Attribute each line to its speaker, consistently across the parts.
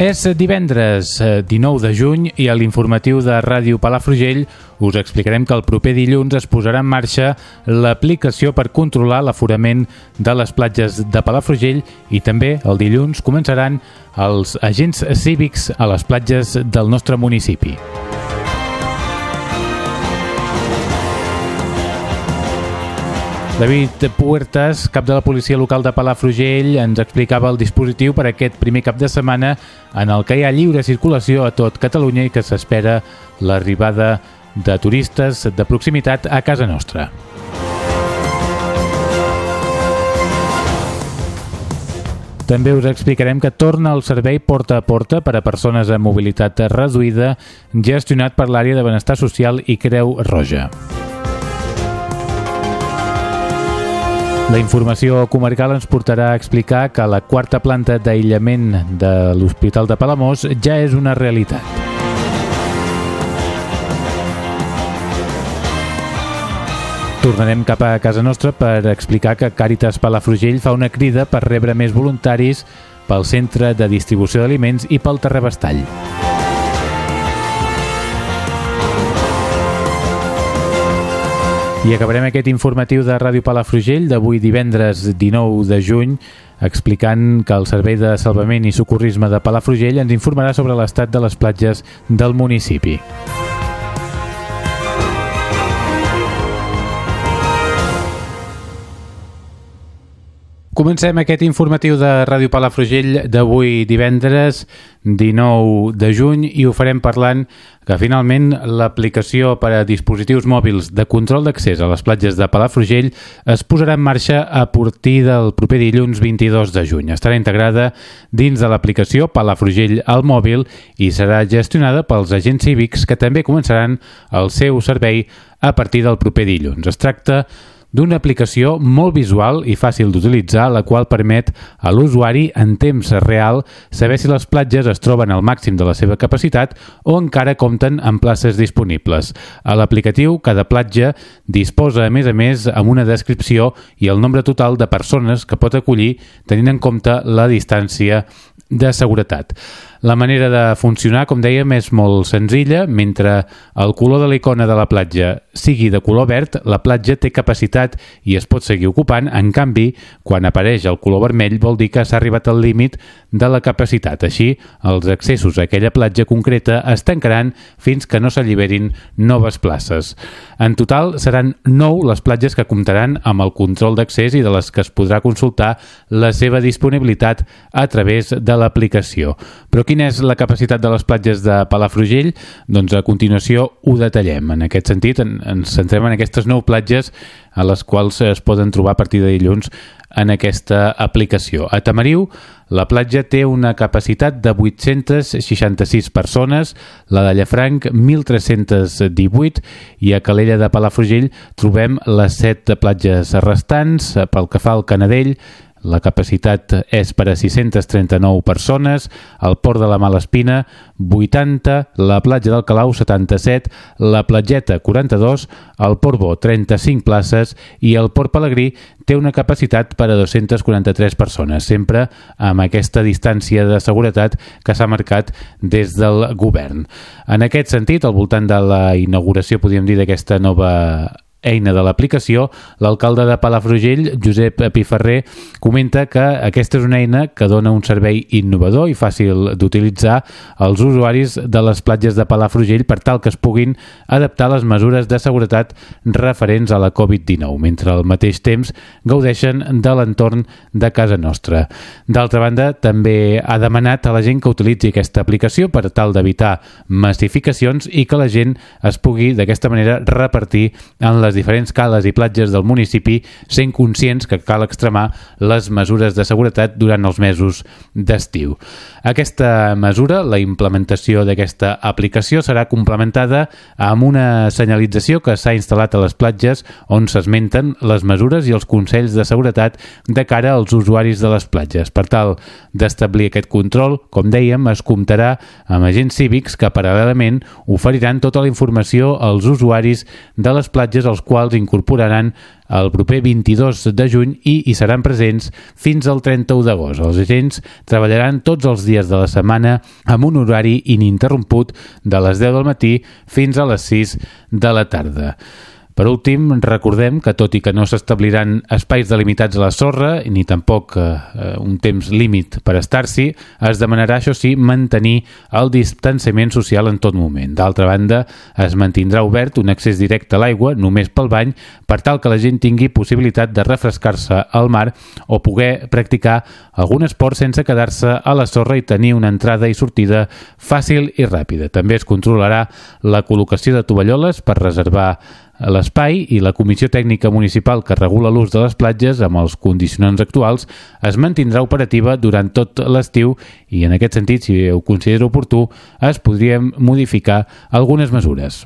Speaker 1: És divendres 19 de juny i a l'informatiu de Ràdio Palafrugell us explicarem que el proper dilluns es posarà en marxa l'aplicació per controlar l'aforament de les platges de Palafrugell i també el dilluns començaran els agents cívics a les platges del nostre municipi. David Puertas, cap de la policia local de Palafrugell, ens explicava el dispositiu per aquest primer cap de setmana en el que hi ha lliure circulació a tot Catalunya i que s'espera l'arribada de turistes de proximitat a casa nostra. També us explicarem que torna el servei porta a porta per a persones amb mobilitat reduïda gestionat per l'àrea de benestar social i Creu Roja. La informació comarcal ens portarà a explicar que la quarta planta d'aïllament de l'Hospital de Palamós ja és una realitat. Tornarem cap a casa nostra per explicar que Càritas Palafrugell fa una crida per rebre més voluntaris pel centre de distribució d'aliments i pel terrabastall. I acabarem aquest informatiu de Ràdio Palafrugell d'avui divendres 19 de juny explicant que el Servei de Salvament i Socorrisme de Palafrugell ens informarà sobre l'estat de les platges del municipi. Comencem aquest informatiu de Ràdio Palafrugell d'avui divendres 19 de juny i ho farem parlant que finalment l'aplicació per a dispositius mòbils de control d'accés a les platges de Palafrugell es posarà en marxa a partir del proper dilluns 22 de juny. Estarà integrada dins de l'aplicació Palafrugell al mòbil i serà gestionada pels agents cívics que també començaran el seu servei a partir del proper dilluns. Es tracta d'una aplicació molt visual i fàcil d'utilitzar, la qual permet a l'usuari en temps real saber si les platges es troben al màxim de la seva capacitat o encara compten amb places disponibles. A l'aplicatiu, cada platja disposa, a més a més, amb una descripció i el nombre total de persones que pot acollir tenint en compte la distància de seguretat. La manera de funcionar, com dèiem, és molt senzilla. Mentre el color de l'icona de la platja sigui de color verd, la platja té capacitat i es pot seguir ocupant. En canvi, quan apareix el color vermell vol dir que s'ha arribat al límit de la capacitat. Així, els accessos a aquella platja concreta es tancaran fins que no s'alliberin noves places. En total, seran nou les platges que comptaran amb el control d'accés i de les que es podrà consultar la seva disponibilitat a través de l'aplicació. Però quina és la capacitat de les platges de Palafrugell? Doncs a continuació ho detallem. En aquest sentit, en, ens centrem en aquestes nou platges a les quals es poden trobar a partir de dilluns en aquesta aplicació. A Tamariu, la platja té una capacitat de 866 persones, la de Llafranc 1.318 i a Calella de Palafrugell trobem les 7 platges restants. Pel que fa al Canadell, la capacitat és per a 639 persones, el Port de la Malespina 80, la platja del Calau 77, la platgeta 42, el Port Bo 35 places i el Port Pelegrí té una capacitat per a 243 persones, sempre amb aquesta distància de seguretat que s'ha marcat des del govern. En aquest sentit, al voltant de la inauguració, podríem dir, d'aquesta nova eina de l'aplicació, l'alcalde de Palafrugell, Josep Piferrer, comenta que aquesta és una eina que dona un servei innovador i fàcil d'utilitzar als usuaris de les platges de Palafrugell per tal que es puguin adaptar les mesures de seguretat referents a la Covid-19, mentre al mateix temps gaudeixen de l'entorn de casa nostra. D'altra banda, també ha demanat a la gent que utilitzi aquesta aplicació per tal d'evitar massificacions i que la gent es pugui d'aquesta manera repartir en les les diferents cales i platges del municipi, sent conscients que cal extremar les mesures de seguretat durant els mesos d'estiu. Aquesta mesura, la implementació d'aquesta aplicació, serà complementada amb una senyalització que s'ha instal·lat a les platges on s'esmenten les mesures i els consells de seguretat de cara als usuaris de les platges. Per tal d'establir aquest control, com dèiem, es comptarà amb agents cívics que paral·lelament oferiran tota la informació als usuaris de les platges als quals incorporaran el proper 22 de juny i hi seran presents fins al 31 d'agost. Els agents treballaran tots els dies de la setmana amb un horari ininterromput de les 10 del matí fins a les 6 de la tarda. Per últim, recordem que tot i que no s'establiran espais delimitats a la sorra, ni tampoc eh, un temps límit per estar-s'hi, es demanarà, això sí, mantenir el distanciament social en tot moment. D'altra banda, es mantindrà obert un accés directe a l'aigua, només pel bany, per tal que la gent tingui possibilitat de refrescar-se al mar o poder practicar algun esport sense quedar-se a la sorra i tenir una entrada i sortida fàcil i ràpida. També es controlarà la col·locació de tovalloles per reservar l'espai i la Comissió Tècnica Municipal que regula l'ús de les platges amb els condicionants actuals es mantindrà operativa durant tot l'estiu i en aquest sentit, si ho considera oportú, es podrien modificar algunes mesures.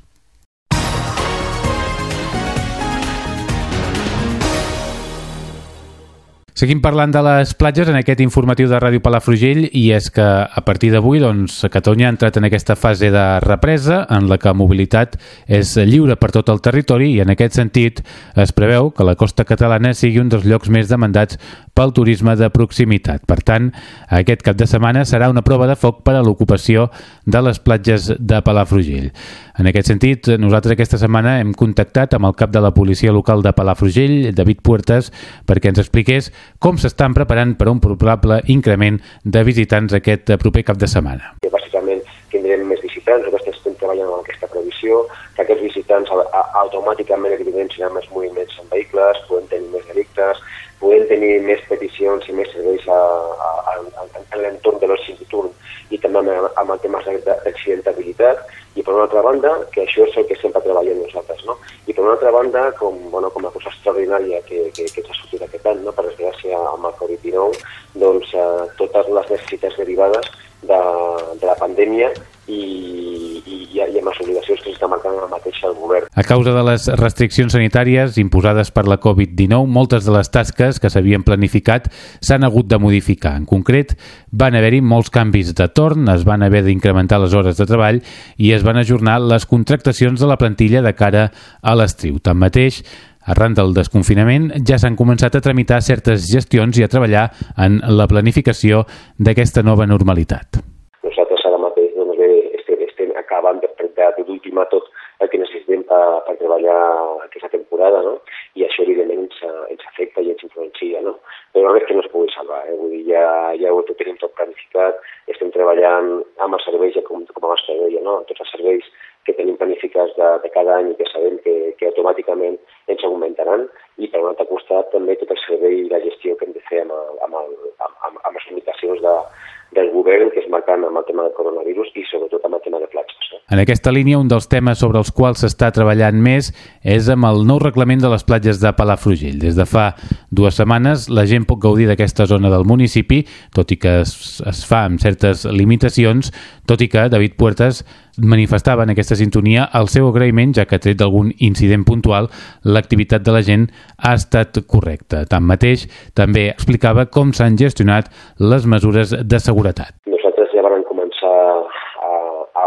Speaker 1: Seguim parlant de les platges en aquest informatiu de Ràdio Palafrugell i és que a partir d'avui doncs, Catalunya ha entrat en aquesta fase de represa en la que mobilitat és lliure per tot el territori i en aquest sentit es preveu que la costa catalana sigui un dels llocs més demandats pel turisme de proximitat. Per tant, aquest cap de setmana serà una prova de foc per a l'ocupació de les platges de Palafrugell. En aquest sentit, nosaltres aquesta setmana hem contactat amb el cap de la policia local de Palafrugell, David Puertas, perquè ens expliqués com s'estan preparant per a un probable increment de visitants aquest proper cap de setmana.
Speaker 2: Bàsicament tindrem més visitants, nosaltres estem treballant amb aquesta previsió, que aquests visitants automàticament evidencien més moviments en vehicles, poden tenir més delictes, poden tenir més peticions i més serveis a, a, a, en l'entorn de l'oci nocturn i també amb, amb el tema d'accidentabilitat i per una altra banda, que això és el que sempre treballem nosaltres, no? I per una altra banda, com, bueno, com a cosa extraordinària que, que, que ens ha sortit aquest any, no? per desgràcia amb el Covid-19, doncs eh, totes les necessitats derivades de, de la pandèmia i, i, i amb les obligacions que s'està marcant la mateixa el govern.
Speaker 1: A causa de les restriccions sanitàries imposades per la Covid-19, moltes de les tasques que s'havien planificat s'han hagut de modificar. En concret, van haver-hi molts canvis de torn, es van haver d'incrementar les hores de treball i es van ajornar les contractacions de la plantilla de cara a l'estriu. Tanmateix, Arran del desconfinament ja s'han començat a tramitar certes gestions i a treballar en la planificació d'aquesta nova normalitat.
Speaker 2: Nosaltres ara mateix doncs, bé, estem, estem acabant de, de d'ultimar tot el que necessitem per, per treballar aquesta temporada, no? i això evidentment ens, ens afecta i ens influencia, no? però res que no es pugui salvar, eh? Vull dir, ja, ja ho tenim tot planificat, estem treballant amb els serveis, ja com, com abans que deia, no? tots els serveis que tenim planificats de, de cada any i que sabem que, que automàticament ens augmentaran i per un altre costat també tot el servei i la gestió que hem de fer amb, amb, el, amb, amb les limitacions de, del govern que es marquen amb el tema del coronavirus i sobretot amb el tema de platges. Eh?
Speaker 1: En aquesta línia, un dels temes sobre els quals s'està treballant més és amb el nou reglament de les platges de Palafrugell. Des de fa dues setmanes la gent pot gaudir d'aquesta zona del municipi, tot i que es, es fa amb certes limitacions, tot i que David Puertas manifestava en aquesta sintonia el seu agraïment, ja que tret d'algun incident puntual, l'activitat de la gent ha estat correcta. Tanmateix, també explicava com s'han gestionat les mesures de seguretat.
Speaker 2: Nosaltres ja vam començar a, a,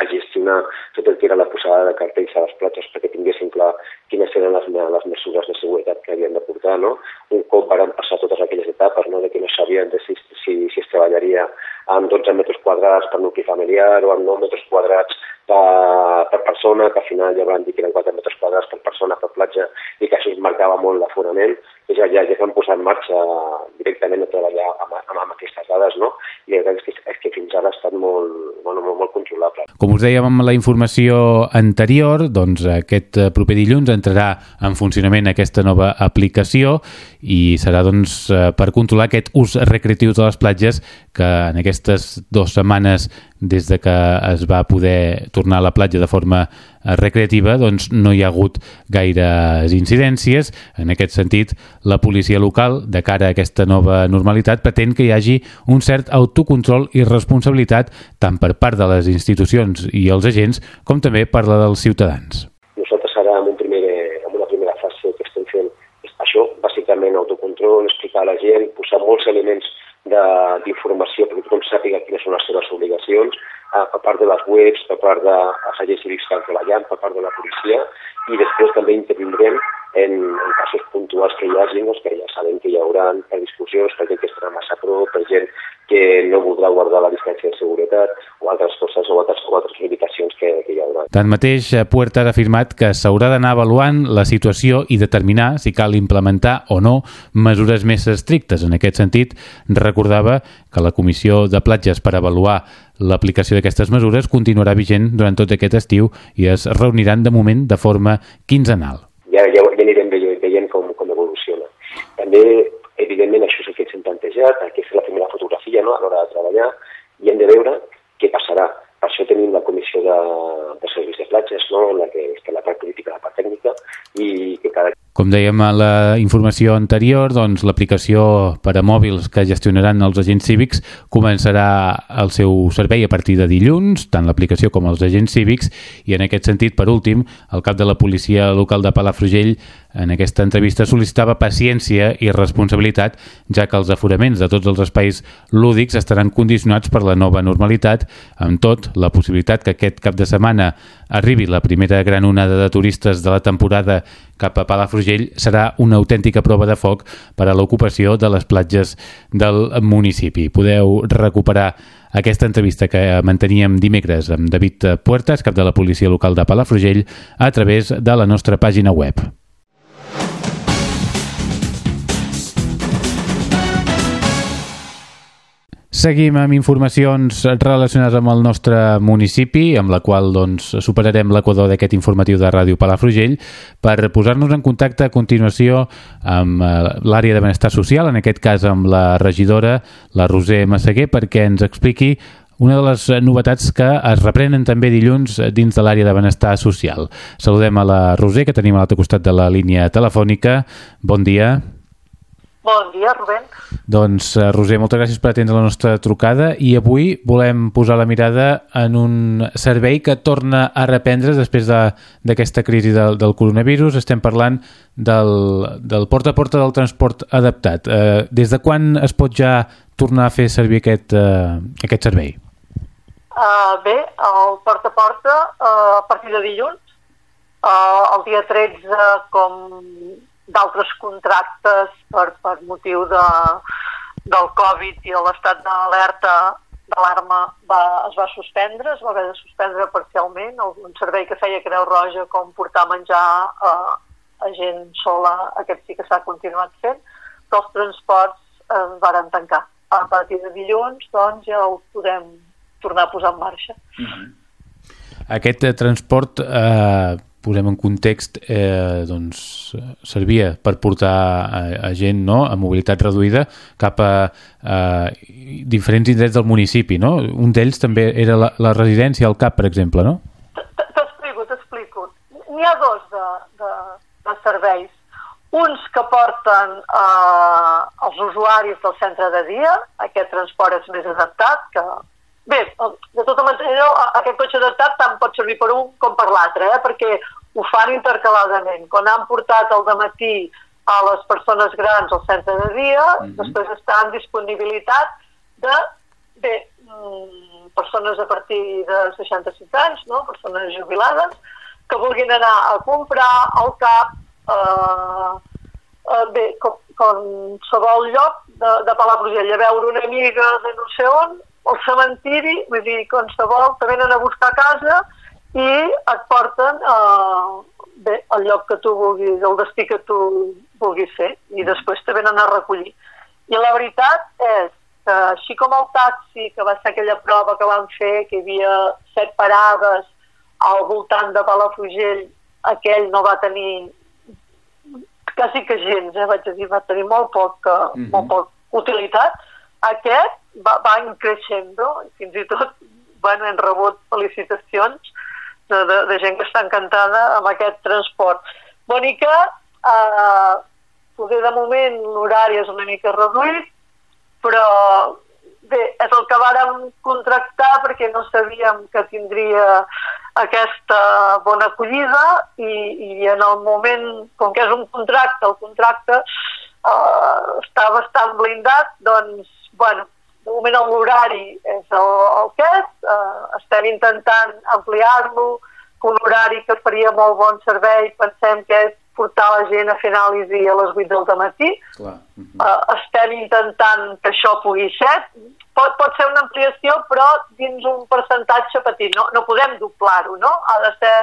Speaker 2: a gestionar tot el que era la posada de cartells a les platges perquè tinguessin clar quines eren les, les mesures de seguretat que havien de portar. No? Un cop van passar totes aquelles etapes no? de que no sabien de si, si, si es treballaria amb 12 metres quadrats per nucli familiar o amb 9 metres quadrats per, per persona, que al final ja van dir que eren 4 metres quadrats per persona per platja i que això es marcava molt l'aforament, i ja, ja, ja s'han posat en marxa directament a treballar amb, amb, amb aquestes dades, no? I és que, és que fins ara ha estat molt, bueno, molt, molt controlable.
Speaker 1: Com us dèiem amb la informació anterior, doncs aquest proper dilluns entrarà en funcionament aquesta nova aplicació i serà doncs per controlar aquest ús recreatiu de les platges que en aquestes dues setmanes des de que es va poder tornar a la platja de forma recreativa doncs, no hi ha hagut gaires incidències. En aquest sentit, la policia local, de cara a aquesta nova normalitat, pretén que hi hagi un cert autocontrol i responsabilitat tant per part de les institucions i els agents com també per la dels ciutadans.
Speaker 2: Nosaltres ara en, un primer, en una primera fase que estem fent és això, bàsicament autocontrol, explicar a la gent, posar molts elements d'informació perquè tothom sàpiga quines són les seves obligacions, eh, per part de les webs, per part dels agents cívics que han treballat, per part de la policia, i després també intervindrem en, en casos puntuals que hi hagi, doncs, que ja sabem que hi haurà per discussions, per gent que estarà massa a prop, per gent que no voldrà guardar la distància de seguretat o altres coses o altres, o altres haurà.
Speaker 1: Tanmateix, Puerta ha afirmat que s'haurà d'anar avaluant la situació i determinar si cal implementar o no mesures més estrictes. En aquest sentit, recordava que la Comissió de Platges per avaluar l'aplicació d'aquestes mesures continuarà vigent durant tot aquest estiu i es reuniran de moment de forma quinzenal
Speaker 2: ja, ja, ja anirem veient com, com evoluciona. També, evidentment, això és el que ens hem plantejat, aquesta és la primera fotografia no? a l'hora de treballar, i hem de veure què passarà. Per això tenim la comissió de, de serveis de platges, no? en la que està la part política, la part tècnica, i que cada
Speaker 1: com dèiem a la informació anterior, doncs l'aplicació per a mòbils que gestionaran els agents cívics començarà el seu servei a partir de dilluns, tant l'aplicació com els agents cívics, i en aquest sentit, per últim, el cap de la policia local de Palafrugell en aquesta entrevista sol·licitava paciència i responsabilitat, ja que els aforaments de tots els espais lúdics estaran condicionats per la nova normalitat, amb tot, la possibilitat que aquest cap de setmana arribi la primera gran onada de turistes de la temporada cap a Palafrugell serà una autèntica prova de foc per a l'ocupació de les platges del municipi. Podeu recuperar aquesta entrevista que manteníem dimecres amb David Puertas, cap de la policia local de Palafrugell, a través de la nostra pàgina web. Seguim amb informacions relacionades amb el nostre municipi, amb la qual doncs, superarem l'equador d'aquest informatiu de Ràdio Palafrugell per posar-nos en contacte a continuació amb eh, l'àrea de benestar social, en aquest cas amb la regidora, la Roser Massaguer, perquè ens expliqui una de les novetats que es reprenen també dilluns dins de l'àrea de benestar social. Saludem a la Roser, que tenim a l'altre costat de la línia telefònica. Bon dia.
Speaker 3: Bon dia, Rubén.
Speaker 1: Doncs, uh, Roser, moltes gràcies per atendre la nostra trucada i avui volem posar la mirada en un servei que torna a reprendre's després d'aquesta de, crisi del, del coronavirus. Estem parlant del, del porta a porta del transport adaptat. Uh, des de quan es pot ja tornar a fer servir aquest, uh, aquest servei?
Speaker 3: Uh, bé, el porta a porta uh, a partir de dilluns. Uh, el dia 13, com d'altres contractes per, per motiu de, del Covid i l'estat d'alerta d'alarma va, es va suspendre, es va haver de suspendre parcialment, un servei que feia Creu Roja com portar menjar a, a gent sola, aquest sí que s'ha continuat fent, però els transports es varen tancar. A partir de dilluns, doncs, ja els podem tornar a posar en marxa. Mm -hmm.
Speaker 1: Aquest eh, transport eh, posem en context, eh, doncs, servia per portar a, a gent no? a mobilitat reduïda cap a, a diferents indrets del municipi, no? Un d'ells també era la, la residència al CAP, per exemple, no?
Speaker 3: T'explico, t'explico. N'hi ha dos de, de, de serveis. Uns que porten eh, els usuaris del centre de dia, aquest transport és més adaptat, que Bé, de tota manera, aquest cotxe adaptat tant pot servir per un com per l'altre, eh? perquè ho fan intercaladament. Quan han portat el matí a les persones grans al centre de dia, mm -hmm. després està en disponibilitat de bé, mm, persones a partir de 66 anys, no? persones jubilades, que vulguin anar a comprar al cap, eh, eh, bé, com, qualsevol lloc de, de Palafrugell, a veure una amiga de no sé on, al cementiri, vull dir, qualsevol, te venen a buscar a casa i et porten eh, bé, al lloc que tu vulguis, el destí que tu vulguis fer, i mm. després te venen a recollir. I la veritat és que així com el taxi, que va ser aquella prova que van fer, que hi havia set parades al voltant de Palafrugell, aquell no va tenir quasi que gens, eh, vaig dir, va tenir molt poc, mm -hmm. molt poc utilitat. Aquest va, va creixent, no? fins i tot bueno, hem rebut felicitacions de, de, de gent que està encantada amb aquest transport. Bonica, eh, poder de moment l'horari és una mica reduït, però bé, és el que vàrem contractar perquè no sabíem que tindria aquesta bona acollida i, i en el moment, com que és un contracte, el contracte eh, està bastant blindat, doncs, bueno, de moment l'horari és el, el que és, eh, estem intentant ampliar-lo, un horari que faria molt bon servei, pensem que és portar la gent a fer anàlisi a les 8 del matí. Clar. Uh -huh. uh, estem intentant que això pugui ser. Pot, pot ser una ampliació, però dins un percentatge petit. No, no podem doblar-ho, no? Ha de ser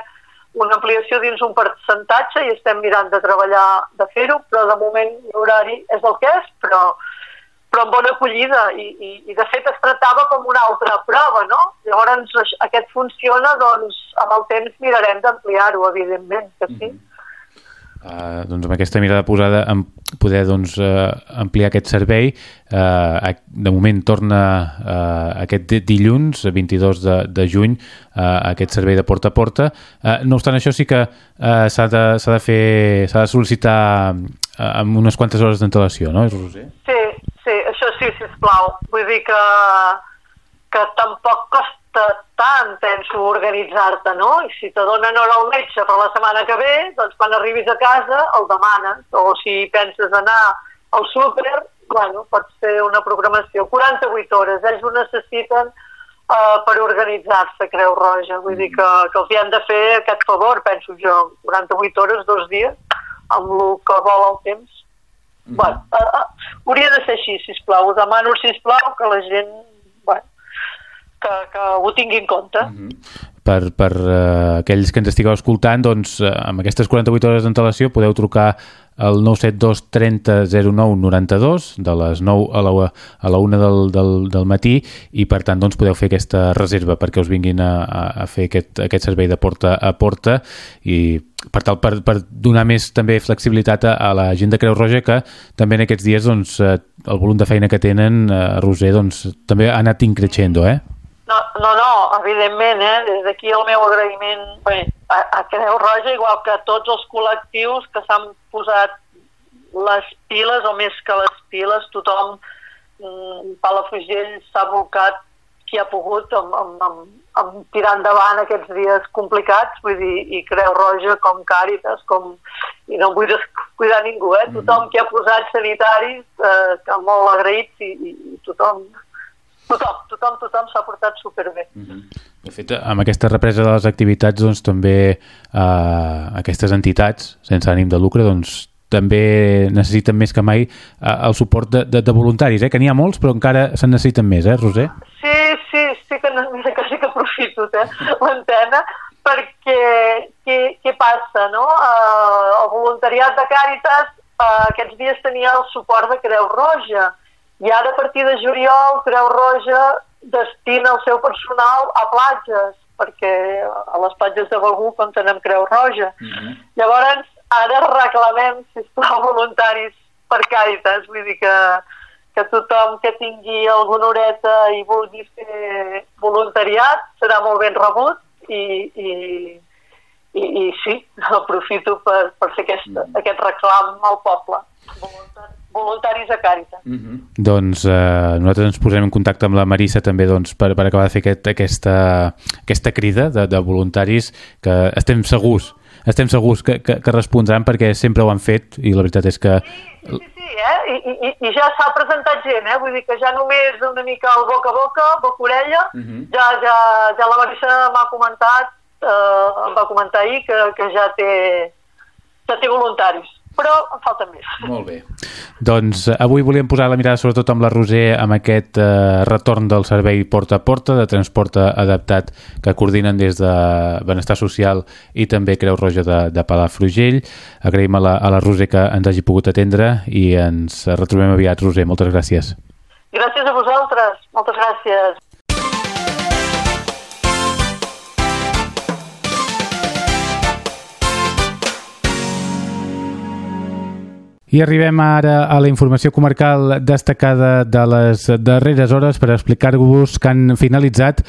Speaker 3: una ampliació dins un percentatge i estem mirant de treballar, de fer-ho, però de moment l'horari és el que és, però però amb bona acollida i, i, i de fet es tractava com una altra prova, no? Llavors aquest funciona, doncs amb el temps mirarem d'ampliar-ho, evidentment, que sí. Mm -hmm.
Speaker 1: Uh, doncs amb aquesta mirada posada en poder doncs, uh, ampliar aquest servei uh, de moment torna uh, aquest dilluns 22 de, de juny uh, aquest servei de porta a porta uh, no obstant això sí que uh, s'ha de, de fer s'ha de sol·licitar uh, amb unes quantes hores d'antelació, no,
Speaker 3: Roser? Sí, sí, sisplau vull dir que que tampoc costa tant, penso, organitzar-te, no? I si te donen hora al metge per la setmana que ve, doncs quan arribis a casa el demanes. O si penses anar al súper, bueno, pots fer una programació. 48 hores, ells ho necessiten uh, per organitzar-se, Creu Roja. Vull dir que, que els hi han de fer aquest favor, penso jo. 48 hores, dos dies, amb el que vol el temps. Mm -hmm. bueno, uh, uh, hauria de ser així, sisplau. Ho demano, sisplau, que la gent que, que ho tingui en compte. Uh
Speaker 1: mhm. Per, per uh, aquells que ens estigueu escoltant, doncs, uh, amb aquestes 48 hores d'antelació podeu trucar al 972 30 09 92 de les 9 a la, a la 1 del, del, del matí i per tant doncs, podeu fer aquesta reserva perquè us vinguin a, a, fer aquest, aquest servei de porta a porta i per tal per, per donar més també flexibilitat a, a la gent de Creu Roja que també en aquests dies doncs, eh, el volum de feina que tenen a Roser doncs, també ha anat increixendo, eh?
Speaker 3: No, no, no evidentment, eh? des d'aquí el meu agraïment bé, a, a Creu Roja, igual que a tots els col·lectius que s'han posat les piles, o més que les piles, tothom, mm, Palafrugell s'ha volcat qui ha pogut amb, amb, amb, amb tirar endavant aquests dies complicats, vull dir, i Creu Roja com Càritas, com... i no vull descuidar ningú, eh? Mm-hmm. Tothom que ha posat sanitaris, eh, que molt agraïts i, i, i tothom tothom, tothom, tothom s'ha portat superbé.
Speaker 1: Mhm. -huh. De fet, amb aquesta represa de les activitats, doncs, també eh, aquestes entitats, sense ànim de lucre, doncs, també necessiten més que mai eh, el suport de, de, de voluntaris, eh? que n'hi ha molts, però encara se'n necessiten més, eh, Roser?
Speaker 3: Sí, sí, sí que, mira, quasi que aprofito eh, l'antena, perquè què, què passa, no? Eh, el voluntariat de Càritas eh, aquests dies tenia el suport de Creu Roja, i ara, a partir de juliol, Creu Roja destina el seu personal a platges, perquè a les platges de Begú compten amb Creu Roja. Uh mhm. -huh. Llavors, ara reclamem, sisplau, voluntaris per Càritas, vull dir que, que tothom que tingui alguna horeta i vulgui fer voluntariat serà molt ben rebut i, i, i, i sí, aprofito per, per fer aquesta, mhm. -huh. aquest reclam al poble. Voluntari voluntaris a Càritas. Mm -hmm.
Speaker 1: Doncs eh, nosaltres ens posem en contacte amb la Marissa també doncs, per, per acabar de fer aquest, aquesta, aquesta crida de, de voluntaris que estem segurs estem segurs que, que, que respondran perquè sempre ho han fet i la veritat és que...
Speaker 3: Sí, sí, sí eh? I, i, i ja s'ha presentat gent, eh? vull dir que ja només una mica el boca a boca, boca-orella, uh -huh. ja, ja, ja la Marissa m'ha comentat, eh, em va comentar ahir que, que ja té, ja té voluntaris però en falta més.
Speaker 1: Molt bé. Doncs eh, avui volíem posar la mirada sobretot amb la Roser amb aquest eh, retorn del servei porta a porta de transport adaptat que coordinen des de Benestar Social i també Creu Roja de, de Palafrugell. Agraïm a la, a la Roser que ens hagi pogut atendre i ens retrobem aviat, Roser. Moltes gràcies.
Speaker 3: Gràcies a vosaltres. Moltes gràcies.
Speaker 1: I arribem ara a la informació comarcal destacada de les darreres hores per explicar-vos que han finalitzat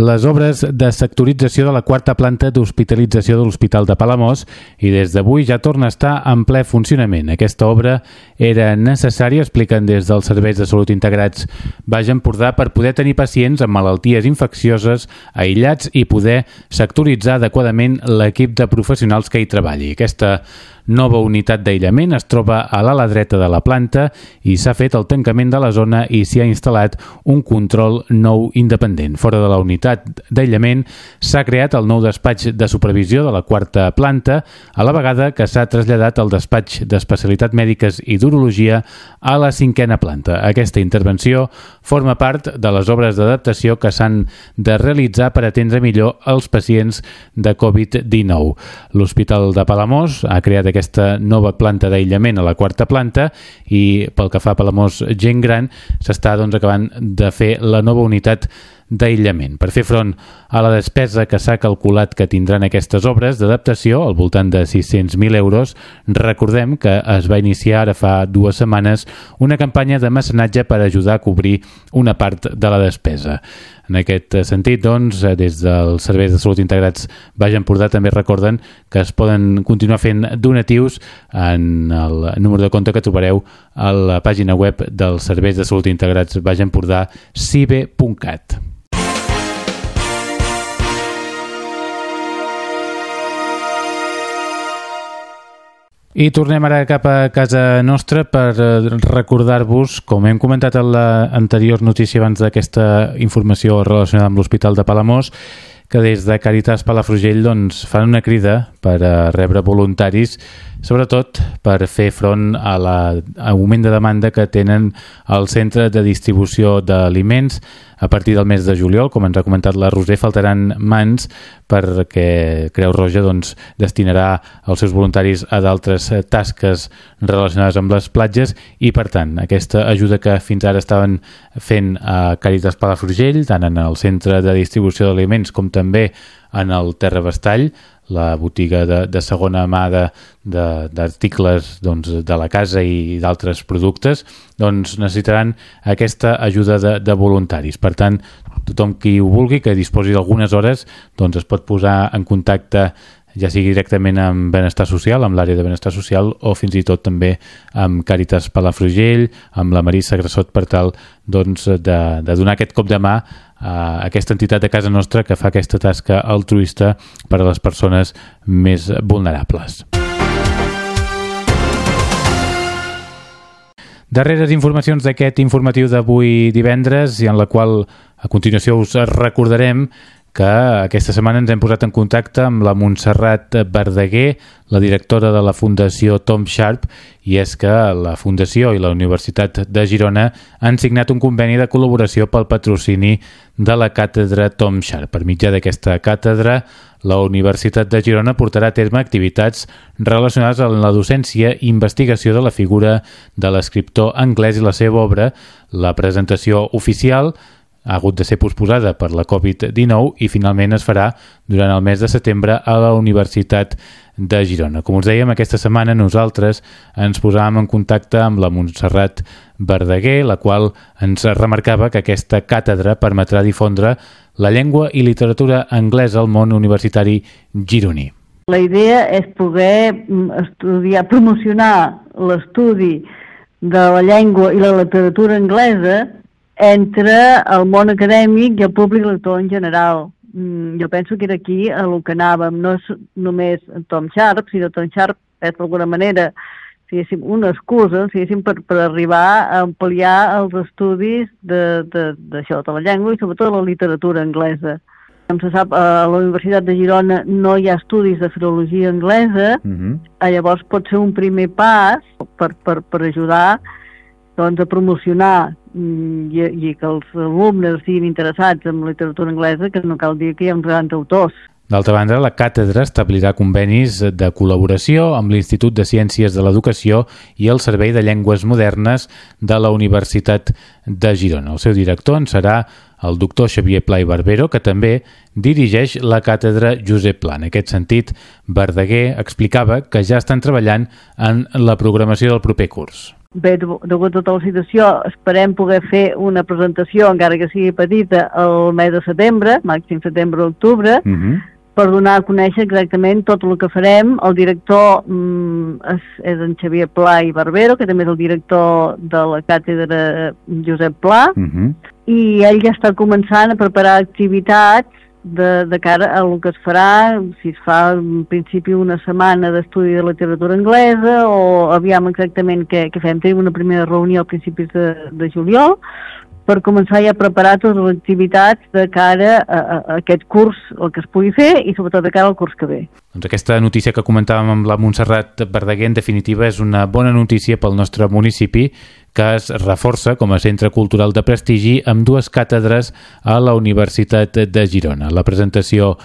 Speaker 1: les obres de sectorització de la quarta planta d'hospitalització de l'Hospital de Palamós i des d'avui ja torna a estar en ple funcionament. Aquesta obra era necessària, expliquen des dels serveis de salut integrats Baix Empordà, per poder tenir pacients amb malalties infeccioses aïllats i poder sectoritzar adequadament l'equip de professionals que hi treballi. Aquesta nova unitat d'aïllament es troba a l'ala dreta de la planta i s'ha fet el tancament de la zona i s'hi ha instal·lat un control nou independent. Fora de la unitat d'aïllament s'ha creat el nou despatx de supervisió de la quarta planta, a la vegada que s'ha traslladat el despatx d'especialitat mèdiques i d'urologia a la cinquena planta. Aquesta intervenció forma part de les obres d'adaptació que s'han de realitzar per atendre millor els pacients de Covid-19. L'Hospital de Palamós ha creat aquest aquesta nova planta d'aïllament a la quarta planta i pel que fa a Palamós gent gran s'està doncs, acabant de fer la nova unitat d'aïllament. Per fer front a la despesa que s'ha calculat que tindran aquestes obres d'adaptació, al voltant de 600.000 euros, recordem que es va iniciar ara fa dues setmanes una campanya de mecenatge per ajudar a cobrir una part de la despesa. En aquest sentit, doncs, des dels serveis de salut integrats Baix Empordà també recorden que es poden continuar fent donatius en el número de compte que trobareu a la pàgina web dels serveis de salut integrats Baix Empordà, cibe.cat. I tornem ara cap a casa nostra per eh, recordar-vos, com hem comentat en l'anterior notícia abans d'aquesta informació relacionada amb l'Hospital de Palamós, que des de Caritas Palafrugell doncs, fan una crida per a rebre voluntaris sobretot per fer front a l'augment de demanda que tenen el centre de distribució d'aliments. A partir del mes de juliol, com ens ha comentat la Roser, faltaran mans perquè Creu Roja doncs, destinarà els seus voluntaris a d'altres tasques relacionades amb les platges i, per tant, aquesta ajuda que fins ara estaven fent a Càritas Palafrugell, tant en el centre de distribució d'aliments com també en el Terra Bastall, la botiga de, de segona mà d'articles doncs, de la casa i d'altres productes, doncs necessitaran aquesta ajuda de, de voluntaris. Per tant, tothom qui ho vulgui, que disposi d'algunes hores, doncs es pot posar en contacte ja sigui directament amb Benestar Social, amb l'àrea de Benestar Social, o fins i tot també amb Càritas Palafrugell, amb la Marissa Grassot, per tal doncs, de, de donar aquest cop de mà a aquesta entitat de casa nostra que fa aquesta tasca altruista per a les persones més vulnerables. Darreres informacions d'aquest informatiu d'avui divendres i en la qual a continuació us recordarem que aquesta setmana ens hem posat en contacte amb la Montserrat Verdaguer, la directora de la Fundació Tom Sharp, i és que la Fundació i la Universitat de Girona han signat un conveni de col·laboració pel patrocini de la càtedra Tom Sharp. Per mitjà d'aquesta càtedra, la Universitat de Girona portarà a terme activitats relacionades amb la docència i investigació de la figura de l'escriptor anglès i la seva obra, la presentació oficial, ha hagut de ser posposada per la Covid-19 i finalment es farà durant el mes de setembre a la Universitat de Girona. Com us dèiem, aquesta setmana nosaltres ens posàvem en contacte amb la Montserrat Verdaguer, la qual ens remarcava que aquesta càtedra permetrà difondre la llengua i literatura anglesa al món universitari gironí.
Speaker 4: La idea és poder mm, estudiar, promocionar l'estudi de la llengua i la literatura anglesa entre el món acadèmic i el públic lector en general. Mm, jo penso que era aquí a el que anàvem, no és només Tom Sharp, sinó Tom Sharp és d'alguna manera diguéssim, una excusa diguéssim, per, per arribar a ampliar els estudis d'això, de, de, de la llengua i sobretot la literatura anglesa. Com se sap, a la Universitat de Girona no hi ha estudis de filologia anglesa, uh mhm. -huh. llavors pot ser un primer pas per, per, per ajudar doncs, a promocionar mm, i, i que els alumnes siguin interessats en literatura anglesa, que no cal dir que hi ha uns grans autors.
Speaker 1: D'altra banda, la càtedra establirà convenis de col·laboració amb l'Institut de Ciències de l'Educació i el Servei de Llengües Modernes de la Universitat de Girona. El seu director en serà el doctor Xavier Pla i Barbero, que també dirigeix la càtedra Josep Pla. En aquest sentit, Verdaguer explicava que ja estan treballant en la programació del proper curs.
Speaker 4: Bé, degut a tota la situació, esperem poder fer una presentació, encara que sigui petita, el mes de setembre, màxim setembre-octubre, uh
Speaker 1: mhm.
Speaker 4: -huh. per donar a conèixer exactament tot el que farem. El director mm, és, és en Xavier Pla i Barbero, que també és el director de la càtedra Josep Pla,
Speaker 1: uh -huh.
Speaker 4: i ell ja està començant a preparar activitats de, de cara a el que es farà, si es fa en principi una setmana d'estudi de literatura anglesa o aviam exactament què, què fem. Tenim una primera reunió a principis de, de juliol per començar ja a preparar totes les activitats de cara a, a, a aquest curs, el que es pugui fer i sobretot de cara al curs que ve.
Speaker 1: Doncs aquesta notícia que comentàvem amb la Montserrat Verdaguer en definitiva és una bona notícia pel nostre municipi que es reforça com a centre cultural de prestigi amb dues càtedres a la Universitat de Girona. La presentació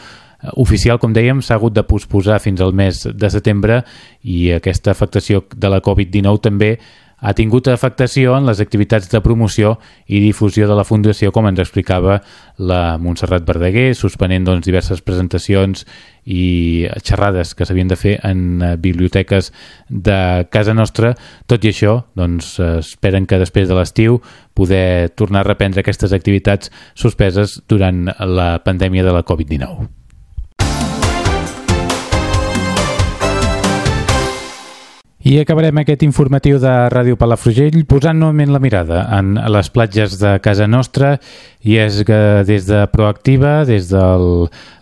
Speaker 1: oficial, com dèiem, s'ha hagut de posposar fins al mes de setembre i aquesta afectació de la Covid-19 també ha tingut afectació en les activitats de promoció i difusió de la Fundació, com ens explicava la Montserrat Verdaguer, suspenent doncs, diverses presentacions i xerrades que s'havien de fer en eh, biblioteques de casa nostra. Tot i això, doncs, esperen que després de l'estiu poder tornar a reprendre aquestes activitats suspeses durant la pandèmia de la Covid-19. I acabarem aquest informatiu de Ràdio Palafrugell posant novament la mirada en les platges de casa nostra i és que des de Proactiva, des de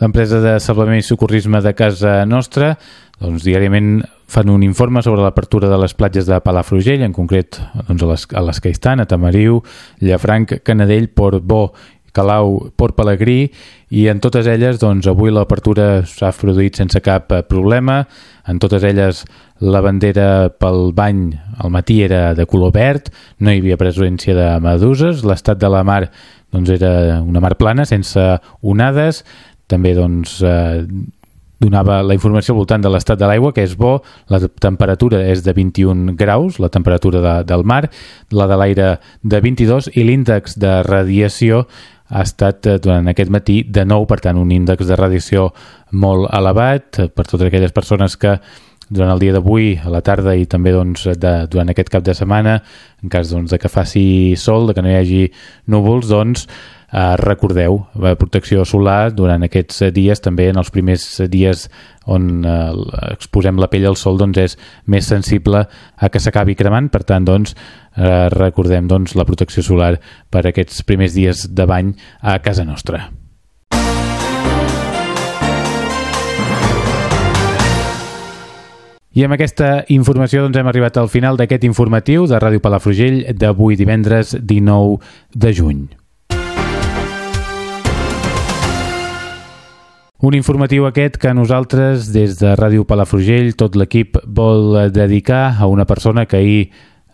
Speaker 1: l'empresa de salvament i socorrisme de casa nostra, doncs diàriament fan un informe sobre l'apertura de les platges de Palafrugell, en concret doncs, a, les, a les que hi estan, a Tamariu, Llafranc, Canadell, Port Bo Calau, Port Pelegrí i en totes elles doncs, avui l'apertura s'ha produït sense cap eh, problema. En totes elles la bandera pel bany al matí era de color verd, no hi havia presència de meduses, l'estat de la mar doncs, era una mar plana sense onades, també doncs, eh, donava la informació al voltant de l'estat de l'aigua, que és bo, la temperatura és de 21 graus, la temperatura de, del mar, la de l'aire de 22 i l'índex de radiació ha estat eh, durant aquest matí de nou, per tant, un índex de radiació molt elevat eh, per totes aquelles persones que durant el dia d'avui, a la tarda i també doncs, de, durant aquest cap de setmana, en cas doncs, de que faci sol, de que no hi hagi núvols, doncs eh, recordeu, la protecció solar durant aquests dies, també en els primers dies on eh, exposem la pell al sol doncs és més sensible a que s'acabi cremant, per tant doncs eh, recordem doncs la protecció solar per aquests primers dies de bany a casa nostra. I amb aquesta informació doncs, hem arribat al final d'aquest informatiu de Ràdio Palafrugell d'avui divendres 19 de juny. Un informatiu aquest que nosaltres, des de Ràdio Palafrugell, tot l'equip vol dedicar a una persona que ahir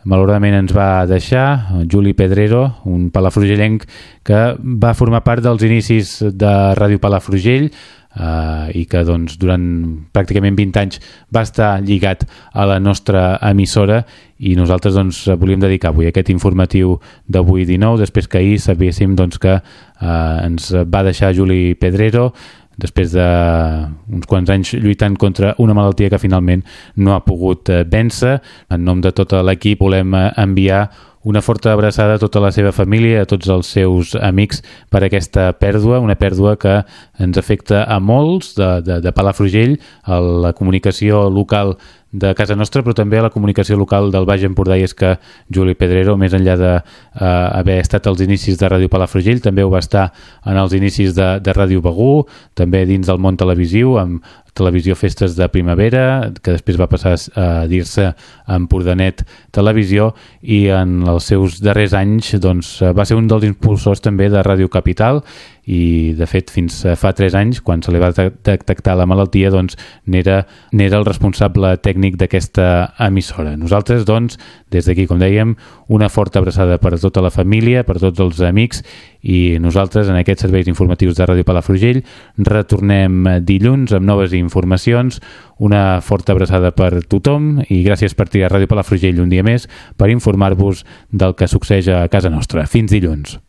Speaker 1: malauradament ens va deixar, Juli Pedrero, un palafrugellenc que va formar part dels inicis de Ràdio Palafrugell eh, i que doncs, durant pràcticament 20 anys va estar lligat a la nostra emissora. I nosaltres doncs, volíem dedicar avui aquest informatiu d'avui 19, després que ahir sabéssim doncs, que eh, ens va deixar Juli Pedrero, després d'uns quants anys lluitant contra una malaltia que finalment no ha pogut eh, vèncer. En nom de tot l'equip volem eh, enviar una forta abraçada a tota la seva família, a tots els seus amics per aquesta pèrdua, una pèrdua que ens afecta a molts de, de, de Palafrugell, a la comunicació local de casa nostra, però també a la comunicació local del Baix Empordà i és que Juli Pedrero, més enllà d'haver eh, estat als inicis de Ràdio Palafrugell, també ho va estar en els inicis de, de Ràdio Begú, també dins del món televisiu, amb Televisió Festes de Primavera, que després va passar a dir-se Empordanet Televisió i en els seus darrers anys doncs, va ser un dels impulsors també de Ràdio Capital i de fet fins fa 3 anys quan se li va detectar la malaltia doncs n'era el responsable tècnic d'aquesta emissora. Nosaltres doncs des d'aquí com dèiem una forta abraçada per a tota la família, per a tots els amics i nosaltres en aquests serveis informatius de Ràdio Palafrugell retornem dilluns amb noves informacions, una forta abraçada per tothom i gràcies per triar Ràdio Palafrugell un dia més per informar-vos del que succeeix a casa nostra. Fins dilluns.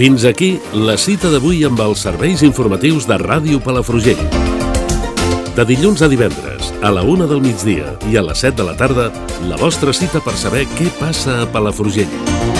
Speaker 5: Fins aquí la cita d'avui amb els serveis informatius de Ràdio Palafrugell. De dilluns a divendres, a la una del migdia i a les 7 de la tarda, la vostra cita per saber què passa a Palafrugell.